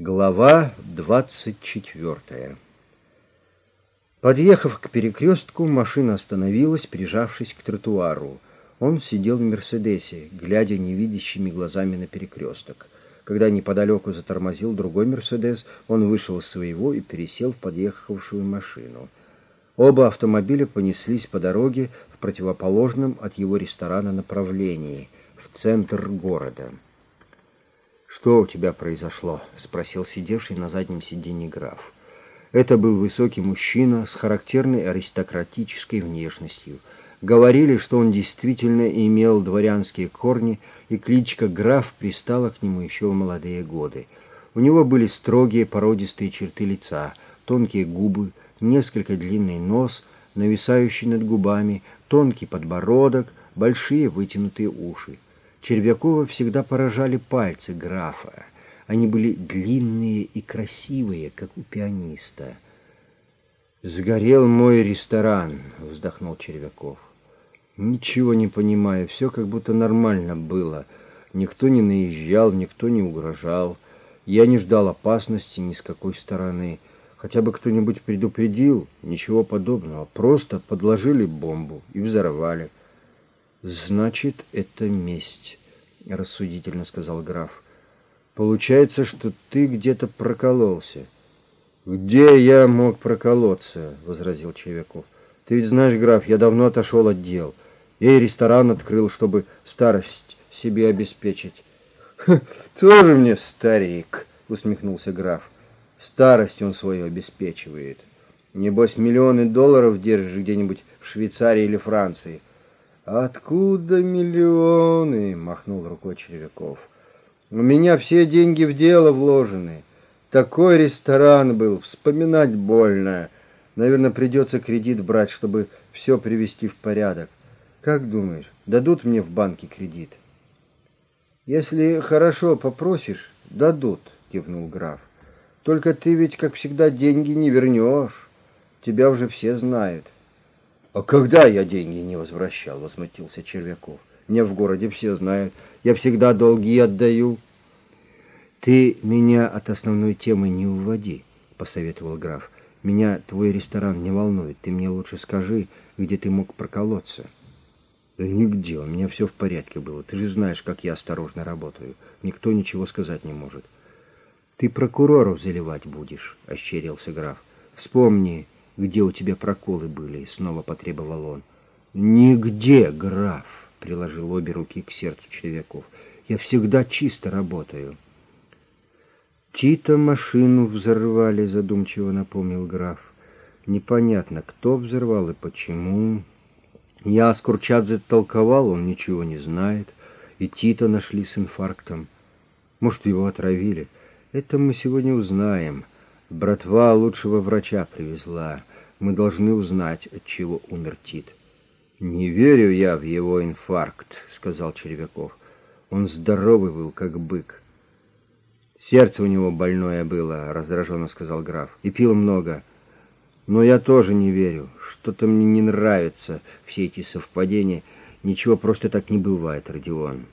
Глава двадцать четвертая Подъехав к перекрестку, машина остановилась, прижавшись к тротуару. Он сидел в «Мерседесе», глядя невидящими глазами на перекресток. Когда неподалеку затормозил другой «Мерседес», он вышел из своего и пересел в подъехавшую машину. Оба автомобиля понеслись по дороге в противоположном от его ресторана направлении, в центр города. «Что у тебя произошло?» — спросил сидевший на заднем сиденье граф. Это был высокий мужчина с характерной аристократической внешностью. Говорили, что он действительно имел дворянские корни, и кличка «граф» пристала к нему еще в молодые годы. У него были строгие породистые черты лица, тонкие губы, несколько длинный нос, нависающий над губами, тонкий подбородок, большие вытянутые уши. Червякова всегда поражали пальцы графа. Они были длинные и красивые, как у пианиста. «Сгорел мой ресторан», — вздохнул Червяков. «Ничего не понимаю, все как будто нормально было. Никто не наезжал, никто не угрожал. Я не ждал опасности ни с какой стороны. Хотя бы кто-нибудь предупредил, ничего подобного. Просто подложили бомбу и взорвали». «Значит, это месть», — рассудительно сказал граф. «Получается, что ты где-то прокололся». «Где я мог проколоться?» — возразил Чевяков. «Ты ведь знаешь, граф, я давно отошел от дел. Я и ресторан открыл, чтобы старость себе обеспечить». «Тоже мне старик», — усмехнулся граф. «Старость он свою обеспечивает. Небось, миллионы долларов держишь где-нибудь в Швейцарии или Франции». «Откуда миллионы?» — махнул рукой Червяков. «У меня все деньги в дело вложены. Такой ресторан был, вспоминать больно. Наверное, придется кредит брать, чтобы все привести в порядок. Как думаешь, дадут мне в банке кредит?» «Если хорошо попросишь, дадут», — кивнул граф. «Только ты ведь, как всегда, деньги не вернешь. Тебя уже все знают». «А когда я деньги не возвращал?» — возмутился Червяков. «Мне в городе все знают. Я всегда долги отдаю». «Ты меня от основной темы не уводи», — посоветовал граф. «Меня твой ресторан не волнует. Ты мне лучше скажи, где ты мог проколоться». «Да нигде. У меня все в порядке было. Ты же знаешь, как я осторожно работаю. Никто ничего сказать не может». «Ты прокуроров заливать будешь», — ощерился граф. «Вспомни, где у тебя проколы были?» — снова потребовал он. «Нигде, граф!» — приложил обе руки к сердцу Червяков. «Я всегда чисто работаю». «Тита машину взорвали», — задумчиво напомнил граф. «Непонятно, кто взорвал и почему. Я с Курчадзе толковал, он ничего не знает, и Тита нашли с инфарктом. Может, его отравили. Это мы сегодня узнаем». Братва лучшего врача привезла. Мы должны узнать, от чего умер Тит. «Не верю я в его инфаркт», — сказал Червяков. «Он здоровый был, как бык». «Сердце у него больное было», — раздраженно сказал граф. «И пил много. Но я тоже не верю. Что-то мне не нравится, все эти совпадения. Ничего просто так не бывает, Родион».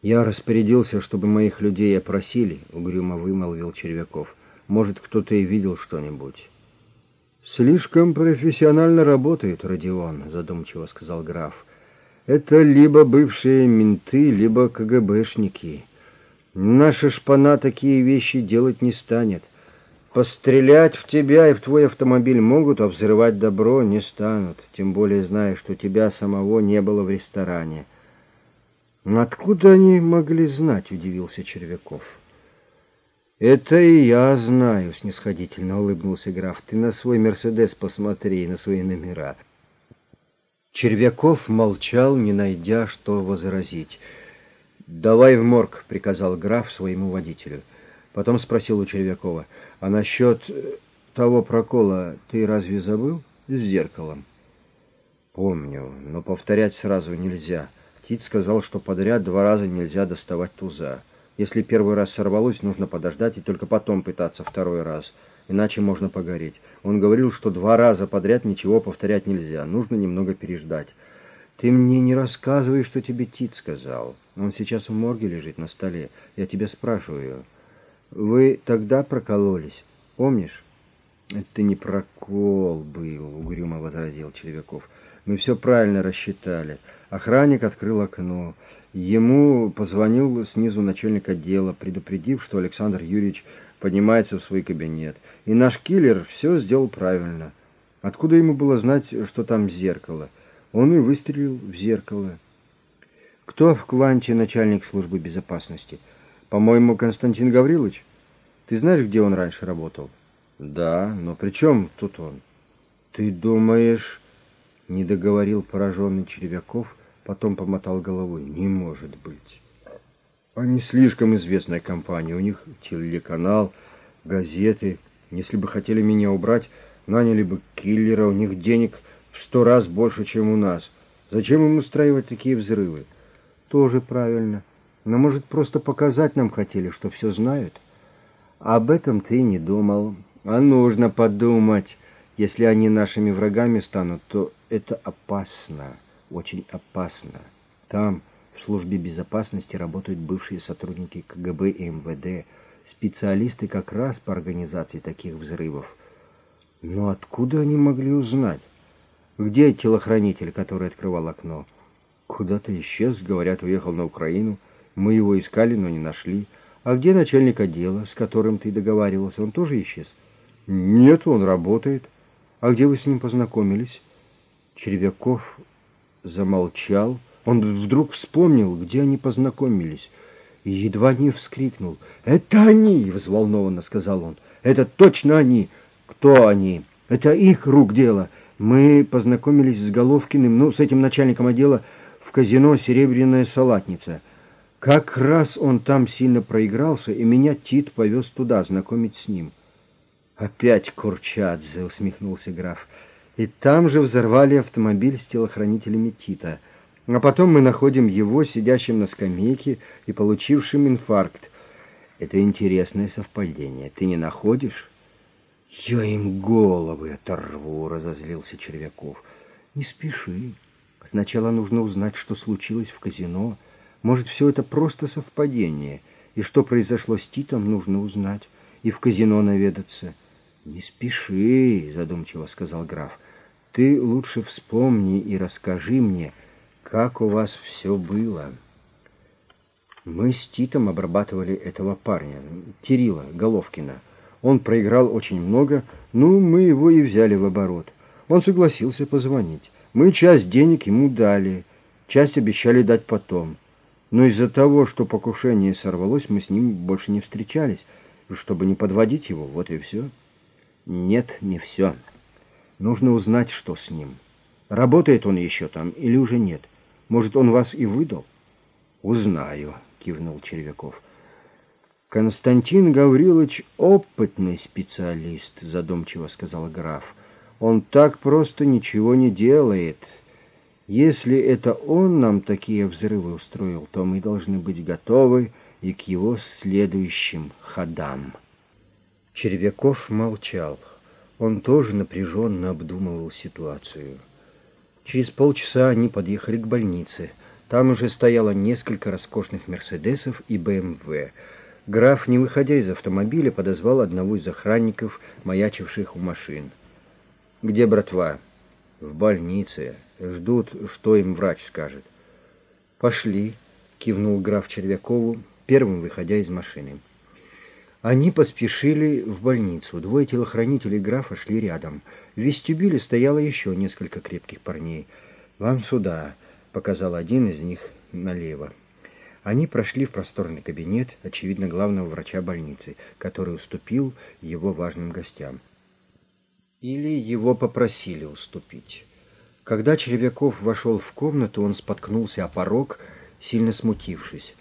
«Я распорядился, чтобы моих людей опросили», — угрюмо вымолвил Червяков. Может, кто-то и видел что-нибудь. «Слишком профессионально работает Родион», — задумчиво сказал граф. «Это либо бывшие менты, либо КГБшники. Наша шпана такие вещи делать не станет. Пострелять в тебя и в твой автомобиль могут, а взрывать добро не станут, тем более зная, что тебя самого не было в ресторане». «Откуда они могли знать?» — удивился Червяков. «Это и я знаю», — снисходительно улыбнулся граф. «Ты на свой «Мерседес» посмотри, на свои номера». Червяков молчал, не найдя, что возразить. «Давай в морг», — приказал граф своему водителю. Потом спросил у Червякова, «А насчет э, того прокола ты разве забыл? С зеркалом». «Помню, но повторять сразу нельзя. Тит сказал, что подряд два раза нельзя доставать туза». Если первый раз сорвалось, нужно подождать и только потом пытаться второй раз, иначе можно погореть. Он говорил, что два раза подряд ничего повторять нельзя, нужно немного переждать. «Ты мне не рассказывай, что тебе Тит сказал. Он сейчас в морге лежит на столе. Я тебя спрашиваю». Вы тогда прокололись, помнишь? Это не прокол был, угрюмо возразил Червяков. Мы все правильно рассчитали. Охранник открыл окно. Ему позвонил снизу начальник отдела, предупредив, что Александр Юрьевич поднимается в свой кабинет. И наш киллер все сделал правильно. Откуда ему было знать, что там зеркало? Он и выстрелил в зеркало. Кто в Кванте начальник службы безопасности? По-моему, Константин Гаврилович. Ты знаешь, где он раньше работал? Да, но при чем тут он? Ты думаешь... Не договорил пораженный Червяков, потом помотал головой. Не может быть. Они слишком известная компания. У них телеканал, газеты. Если бы хотели меня убрать, наняли бы киллера. У них денег в сто раз больше, чем у нас. Зачем им устраивать такие взрывы? Тоже правильно. Но, может, просто показать нам хотели, что все знают? Об этом ты не думал. А нужно подумать. Если они нашими врагами станут, то это опасно, очень опасно. Там, в службе безопасности, работают бывшие сотрудники КГБ и МВД, специалисты как раз по организации таких взрывов. Но откуда они могли узнать? Где телохранитель, который открывал окно? Куда-то исчез, говорят, уехал на Украину. Мы его искали, но не нашли. А где начальник отдела, с которым ты договаривался? Он тоже исчез? Нет, он работает. А где вы с ним познакомились? Червяков замолчал. Он вдруг вспомнил, где они познакомились, и едва не вскрикнул. «Это они!» — взволнованно сказал он. «Это точно они!» «Кто они?» «Это их рук дело. Мы познакомились с Головкиным, ну, с этим начальником отдела, в казино «Серебряная салатница». Как раз он там сильно проигрался, и меня Тит повез туда знакомить с ним. «Опять Курчадзе!» — усмехнулся граф. «И там же взорвали автомобиль с телохранителями Тита. А потом мы находим его, сидящим на скамейке и получившим инфаркт. Это интересное совпадение. Ты не находишь?» «Я им головы оторву!» — разозлился Червяков. «Не спеши. Сначала нужно узнать, что случилось в казино. Может, все это просто совпадение, и что произошло с Титом, нужно узнать, и в казино наведаться». «Не спеши», — задумчиво сказал граф. «Ты лучше вспомни и расскажи мне, как у вас все было». Мы с Титом обрабатывали этого парня, Кирилла Головкина. Он проиграл очень много, ну, мы его и взяли в оборот. Он согласился позвонить. Мы часть денег ему дали, часть обещали дать потом. Но из-за того, что покушение сорвалось, мы с ним больше не встречались, чтобы не подводить его, вот и все. Нет, не все. Нужно узнать, что с ним. Работает он еще там или уже нет? Может, он вас и выдал? Узнаю, кивнул Червяков. Константин Гаврилович опытный специалист, задумчиво сказал граф. Он так просто ничего не делает. Если это он нам такие взрывы устроил, то мы должны быть готовы и к его следующим ходам. Червяков молчал. Он тоже напряженно обдумывал ситуацию. Через полчаса они подъехали к больнице. Там уже стояло несколько роскошных «Мерседесов» и «БМВ». Граф, не выходя из автомобиля, подозвал одного из охранников, маячивших у машин. «Где братва?» «В больнице. Ждут, что им врач скажет». «Пошли», — кивнул граф Червякову, первым выходя из машины. Они поспешили в больницу. Двое телохранителей графа шли рядом. В вестибюле стояло еще несколько крепких парней. «Вам сюда», — показал один из них налево. Они прошли в просторный кабинет, очевидно, главного врача больницы, который уступил его важным гостям. Или его попросили уступить. Когда Червяков вошел в комнату, он споткнулся о порог, сильно смутившись.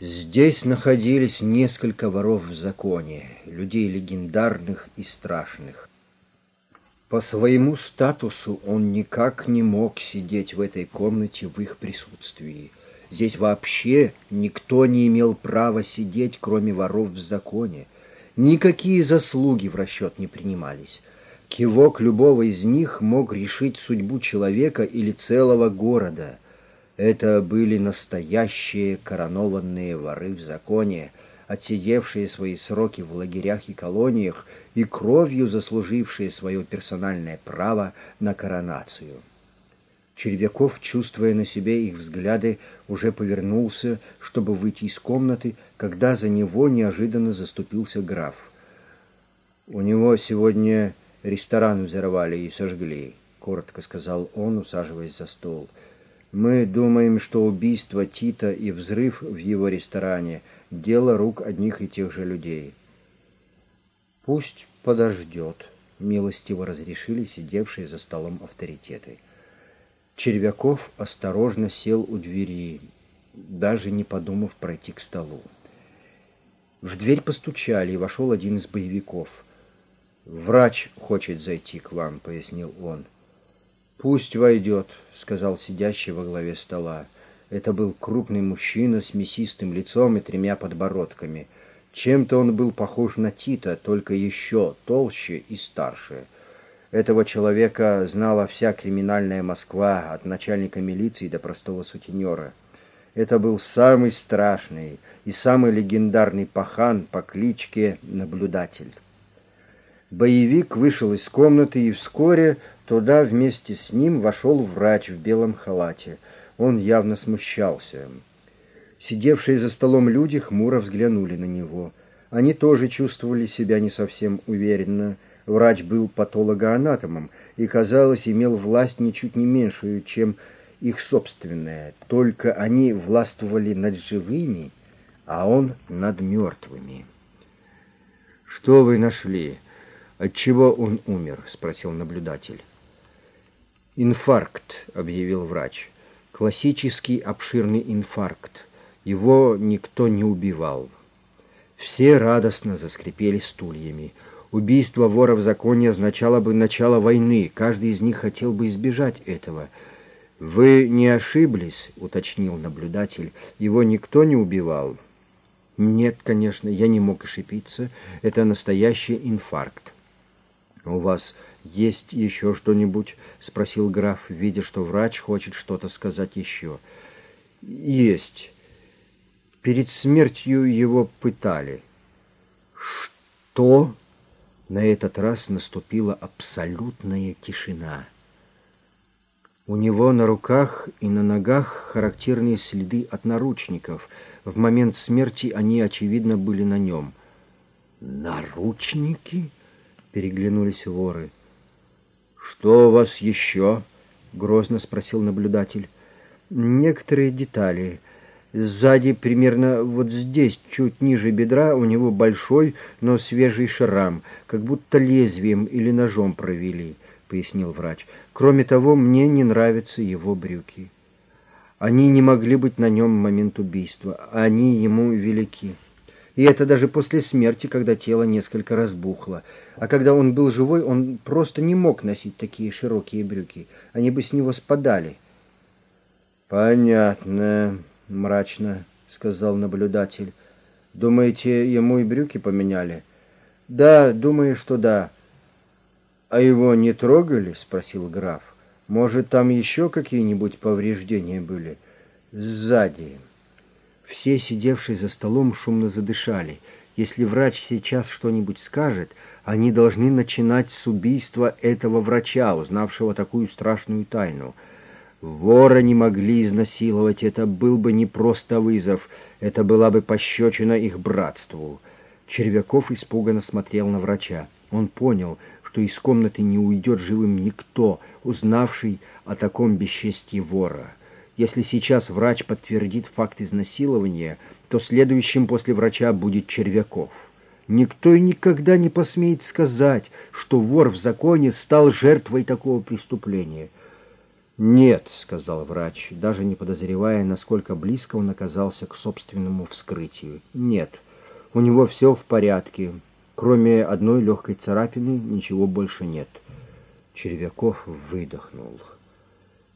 Здесь находились несколько воров в законе, людей легендарных и страшных. По своему статусу он никак не мог сидеть в этой комнате в их присутствии. Здесь вообще никто не имел права сидеть, кроме воров в законе. Никакие заслуги в расчет не принимались. Кивок любого из них мог решить судьбу человека или целого города — это были настоящие коронованные воры в законе. отсидевшие свои сроки в лагерях и колониях и кровью заслужившие свое персональное право на коронацию. Червяков, чувствуя на себе их взгляды, уже повернулся, чтобы выйти из комнаты, когда за него неожиданно заступился граф. «У него сегодня ресторан взорвали и сожгли», — коротко сказал он, усаживаясь за стол. «Мы думаем, что убийство Тита и взрыв в его ресторане — дело рук одних и тех же людей». «Пусть подождет», — милостиво разрешили сидевшие за столом авторитеты. Червяков осторожно сел у двери, даже не подумав пройти к столу. В дверь постучали, и вошел один из боевиков. «Врач хочет зайти к вам», — пояснил он. «Пусть войдет», — сказал сидящий во главе стола. Это был крупный мужчина с мясистым лицом и тремя подбородками. Чем-то он был похож на Тита, только еще толще и старше — этого человека знала вся криминальная Москва, от начальника милиции до простого сутенера. Это был самый страшный и самый легендарный пахан по кличке Наблюдатель. Боевик вышел из комнаты, и вскоре туда вместе с ним вошел врач в белом халате. Он явно смущался. Сидевшие за столом люди хмуро взглянули на него. Они тоже чувствовали себя не совсем уверенно, Врач был патологоанатомом и, казалось, имел власть ничуть не меньшую, чем их собственная. Только они властвовали над живыми, а он над мертвыми. «Что вы нашли? Отчего он умер?» — спросил наблюдатель. «Инфаркт», — объявил врач. «Классический обширный инфаркт. Его никто не убивал». Все радостно заскрипели стульями — Убийство вора в законе означало бы начало войны. Каждый из них хотел бы избежать этого. «Вы не ошиблись», — уточнил наблюдатель. «Его никто не убивал?» «Нет, конечно, я не мог ошибиться. Это настоящий инфаркт». «У вас есть еще что-нибудь?» — спросил граф, видя, что врач хочет что-то сказать еще. «Есть. Перед смертью его пытали». «Что?» На этот раз наступила абсолютная тишина. У него на руках и на ногах характерные следы от наручников. В момент смерти они, очевидно, были на нем. «Наручники?» — переглянулись воры. «Что у вас еще?» — грозно спросил наблюдатель. «Некоторые детали. Сзади, примерно вот здесь, чуть ниже бедра, у него большой, но свежий шрам, как будто лезвием или ножом провели, — пояснил врач. Кроме того, мне не нравятся его брюки. Они не могли быть на нем в момент убийства, они ему велики. И это даже после смерти, когда тело несколько разбухло. А когда он был живой, он просто не мог носить такие широкие брюки. Они бы с него спадали. «Понятно», — мрачно сказал наблюдатель. «Думаете, ему и брюки поменяли?» «Да, думаю, что да». «А его не трогали?» — спросил граф. «Может, там еще какие-нибудь повреждения были?» «Сзади». Все, сидевшие за столом, шумно задышали. Если врач сейчас что-нибудь скажет, они должны начинать с убийства этого врача, узнавшего такую страшную тайну — Вора не могли изнасиловать, это был бы не просто вызов, это была бы пощечина их братству. Червяков испуганно смотрел на врача. Он понял, что из комнаты не уйдет живым никто, узнавший о таком бесчестии вора. Если сейчас врач подтвердит факт изнасилования, то следующим после врача будет Червяков. Никто и никогда не посмеет сказать, что вор в законе стал жертвой такого преступления — «Нет», — сказал врач, даже не подозревая, насколько близко он оказался к собственному вскрытию. «Нет, у него все в порядке. Кроме одной легкой царапины ничего больше нет». Червяков выдохнул.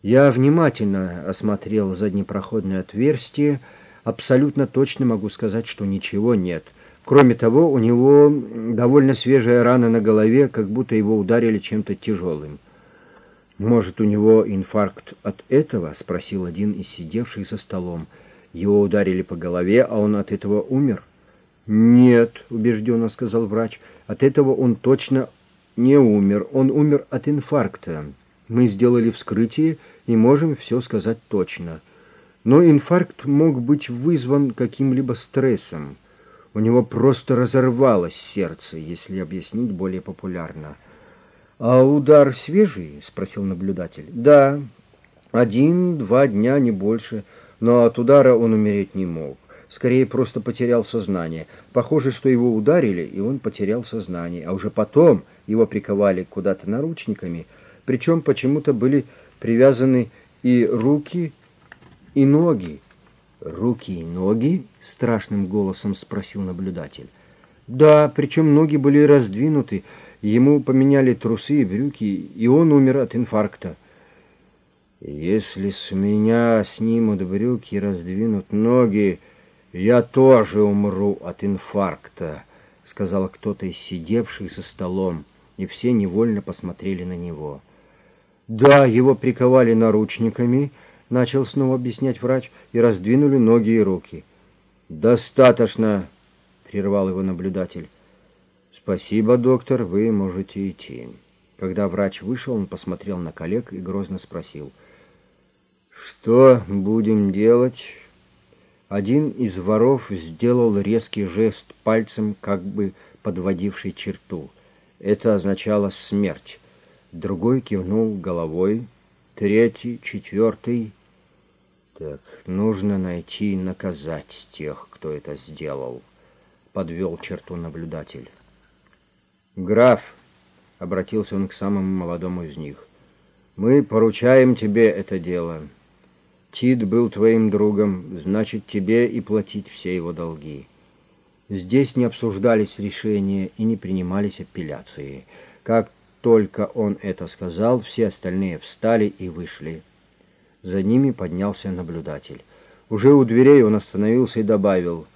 Я внимательно осмотрел заднепроходное отверстие. Абсолютно точно могу сказать, что ничего нет. Кроме того, у него довольно свежая рана на голове, как будто его ударили чем-то тяжелым. «Может, у него инфаркт от этого?» — спросил один из сидевших за столом. «Его ударили по голове, а он от этого умер?» «Нет», — убежденно сказал врач, — «от этого он точно не умер. Он умер от инфаркта. Мы сделали вскрытие и можем все сказать точно. Но инфаркт мог быть вызван каким-либо стрессом. У него просто разорвалось сердце, если объяснить более популярно. «А удар свежий?» — спросил наблюдатель. «Да, один-два дня, не больше, но от удара он умереть не мог. Скорее, просто потерял сознание. Похоже, что его ударили, и он потерял сознание. А уже потом его приковали куда-то наручниками, причем почему-то были привязаны и руки, и ноги. «Руки и ноги?» — страшным голосом спросил наблюдатель. «Да, причем ноги были раздвинуты, ему поменяли трусы и брюки, и он умер от инфаркта». «Если с меня снимут брюки и раздвинут ноги, я тоже умру от инфаркта», — сказал кто-то из сидевших за столом, и все невольно посмотрели на него. «Да, его приковали наручниками», — начал снова объяснять врач, — «и раздвинули ноги и руки». «Достаточно», — прервал его наблюдатель. «Спасибо, доктор, вы можете идти». Когда врач вышел, он посмотрел на коллег и грозно спросил. «Что будем делать?» Один из воров сделал резкий жест пальцем, как бы подводивший черту. Это означало смерть. Другой кивнул головой, третий, четвертый. Так, нужно найти и наказать тех, кто это сделал, подвел черту наблюдатель. Граф, обратился он к самому молодому из них, мы поручаем тебе это дело. Тит был твоим другом, значит, тебе и платить все его долги. Здесь не обсуждались решения и не принимались апелляции. Как только он это сказал, все остальные встали и вышли. За ними поднялся наблюдатель. Уже у дверей он остановился и добавил,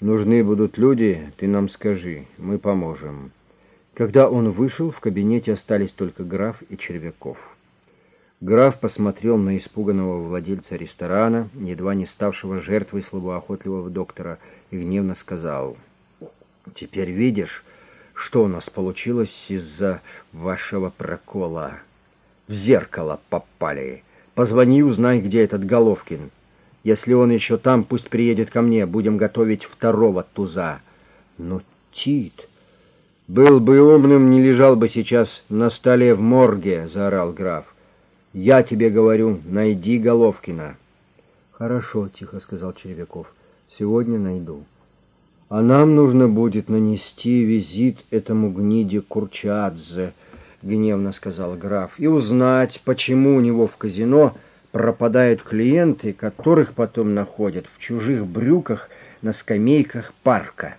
«Нужны будут люди, ты нам скажи, мы поможем». Когда он вышел, в кабинете остались только граф и Червяков. Граф посмотрел на испуганного владельца ресторана, едва не ставшего жертвой слабоохотливого доктора, и гневно сказал, «Теперь видишь, что у нас получилось из-за вашего прокола? В зеркало попали. Позвони узнай, где этот Головкин. Если он еще там, пусть приедет ко мне, будем готовить второго туза». «Ну, Тит...» «Был бы умным, не лежал бы сейчас на столе в морге», — заорал граф. «Я тебе говорю, найди Головкина». «Хорошо», — тихо сказал Червяков. «Сегодня найду». «А нам нужно будет нанести визит этому гниде Курчадзе», — гневно сказал граф, «и узнать, почему у него в казино пропадают клиенты, которых потом находят в чужих брюках на скамейках парка».